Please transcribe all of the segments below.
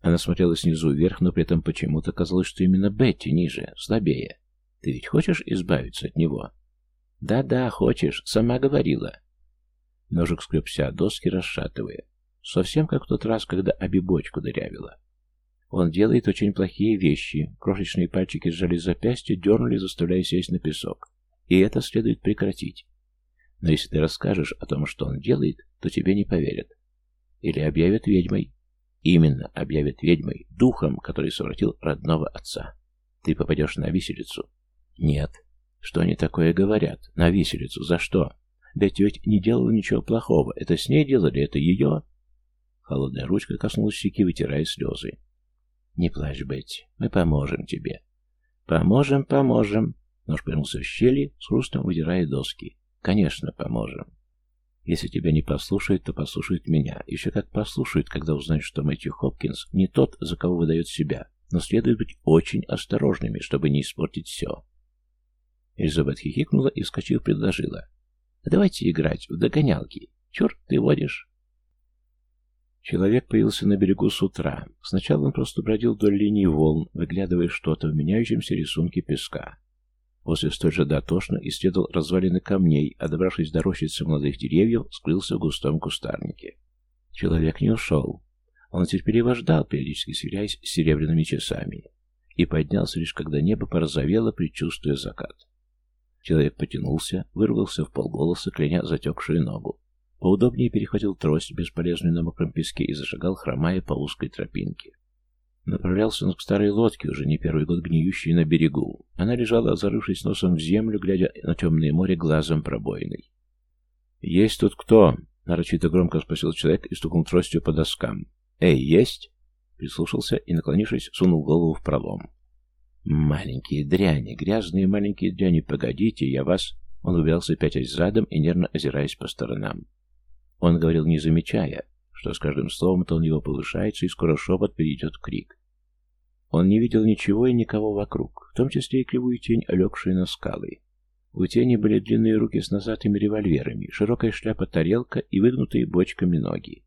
Она смотрела снизу вверх, но при этом почему-то казалось, что именно Бетти ниже, слабее. Ты ведь хочешь избавиться от него? Да-да, хочешь, сама говорила. Ножик скребся доски, расшатывая. Совсем как в тот раз, когда обибочку дырявила. Он делает очень плохие вещи. Крошечные пальчики сжали запястье, дернули, заставляя сесть на песок. И это следует прекратить. Но если ты расскажешь о том, что он делает, то тебе не поверят. Или объявят ведьмой. Именно объявят ведьмой, духом, который совратил родного отца. Ты попадешь на виселицу. Нет. Что они такое говорят? На виселицу. За что? Бетти ведь не делала ничего плохого. Это с ней делали, это ее. Холодная ручка коснулась щеки, вытирая слезы. Не плачь, Бетти. Мы поможем тебе. Поможем, поможем. Нож повернулся в щели, с хрустом выдирая доски. Конечно, поможем. Если тебя не послушают, то послушают меня. Еще как послушают, когда узнают, что Мэтью Хопкинс не тот, за кого выдает себя. Но следует быть очень осторожными, чтобы не испортить все. Элизабет хихикнула и, вскочив, предложила. «Давайте играть в догонялки. Черт, ты водишь!» Человек появился на берегу с утра. Сначала он просто бродил вдоль линии волн, выглядывая что-то в меняющемся рисунке песка. После столь же дотошно исследовал развалины камней, а добравшись до рощицы молодых деревьев, скрылся в густом кустарнике. Человек не ушел. Он терпеливо ждал, периодически сверяясь с серебряными часами, и поднялся лишь когда небо порозовело, предчувствуя закат. Человек потянулся, вырвался в полголоса, кляня затекшую ногу. Поудобнее перехватил трость, бесполезную на мокром песке, и зашагал, хромая по узкой тропинке. Направлялся он к старой лодке, уже не первый год гниющей на берегу. Она лежала, зарывшись носом в землю, глядя на темное море глазом пробоиной. «Есть тут кто?» — нарочито громко спросил человек и стукнул тростью по доскам. «Эй, есть?» Прислушался и, наклонившись, сунул голову в пролом. «Маленькие дряни, грязные маленькие дряни, погодите, я вас...» Он убирался пятясь задом и нервно озираясь по сторонам. Он говорил, не замечая, что с каждым словом тон его повышается, и скоро шепот перейдет крик. Он не видел ничего и никого вокруг, в том числе и кривую тень, легшую на скалы. У тени были длинные руки с носатыми револьверами, широкая шляпа-тарелка и выгнутые бочками ноги.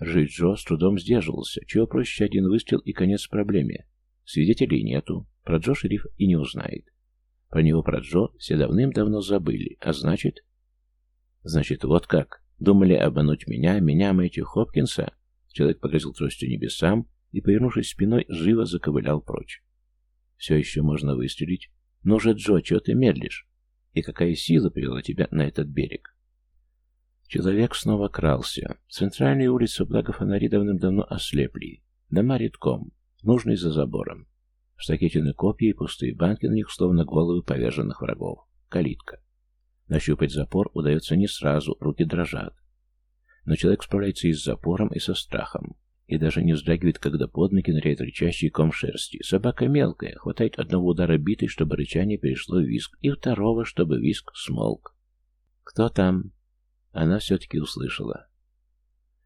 Жить Джо с трудом сдерживался, чего проще один выстрел и конец проблеме. Свидетелей нету, про Джо шериф и не узнает. Про него, про Джо, все давным-давно забыли, а значит... Значит, вот как. Думали обмануть меня, меня, Мэтью Хопкинса? Человек погрозил тростью небесам и, повернувшись спиной, живо заковылял прочь. Все еще можно выстрелить. Но же, Джо, чего ты медлишь? И какая сила привела тебя на этот берег? Человек снова крался. Центральные улицы, благо фонари давным-давно ослепли. Дома редком, нужный за забором. Штакетины копья и пустые банки на них, словно головы поверженных врагов. Калитка. Нащупать запор удается не сразу, руки дрожат. Но человек справляется и с запором, и со страхом. И даже не вздрагивает, когда под ноги ныряет рычащий ком шерсти. Собака мелкая, хватает одного удара битой, чтобы рычание перешло в виск, и второго, чтобы виск смолк. «Кто там?» Она все-таки услышала.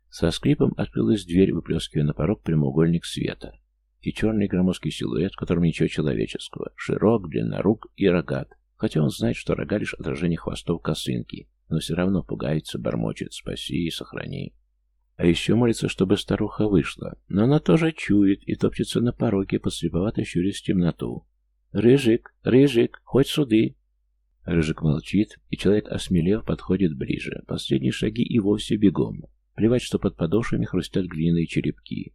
Со скрипом открылась дверь, выплескивая на порог прямоугольник света. И черный громоздкий силуэт, в котором ничего человеческого. Широк, длиннорук и рогат. Хотя он знает, что рога лишь отражение хвостов косынки, но все равно пугается, бормочет «спаси и сохрани». А еще молится, чтобы старуха вышла, но она тоже чует и топчется на пороге, подслеповато щурясь в темноту. «Рыжик! Рыжик! Хоть суды!» Рыжик молчит, и человек, осмелев, подходит ближе. Последние шаги и вовсе бегом. Плевать, что под подошвами хрустят глиняные черепки.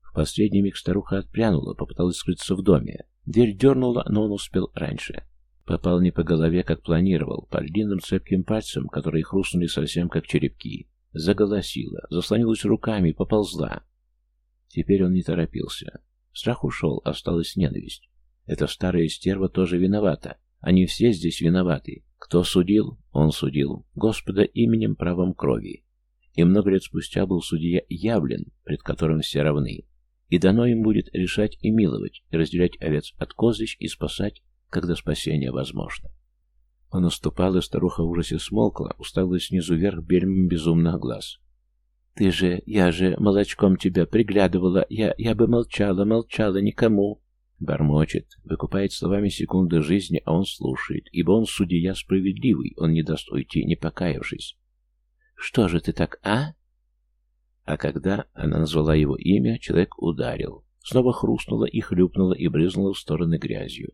В последний миг старуха отпрянула, попыталась скрыться в доме. Дверь дернула, но он успел раньше. Попал не по голове, как планировал, по длинным цепким пальцам, которые хрустнули совсем как черепки. Заголосила, заслонилась руками, поползла. Теперь он не торопился. Страх ушел, осталась ненависть. Эта старая стерва тоже виновата. Они все здесь виноваты. Кто судил? Он судил. Господа именем правом крови. И много лет спустя был судья явлен, пред которым все равны. И дано им будет решать и миловать, и разделять овец от козлищ и спасать когда спасение возможно. Он уступал, и старуха в ужасе смолкла, уставилась снизу вверх бельмом безумных глаз. «Ты же, я же молочком тебя приглядывала, я, я бы молчала, молчала никому!» Бормочет, выкупает словами секунды жизни, а он слушает, ибо он судья справедливый, он не даст уйти, не покаявшись. «Что же ты так, а?» А когда она назвала его имя, человек ударил. Снова хрустнуло и хлюпнуло и брызнуло в стороны грязью.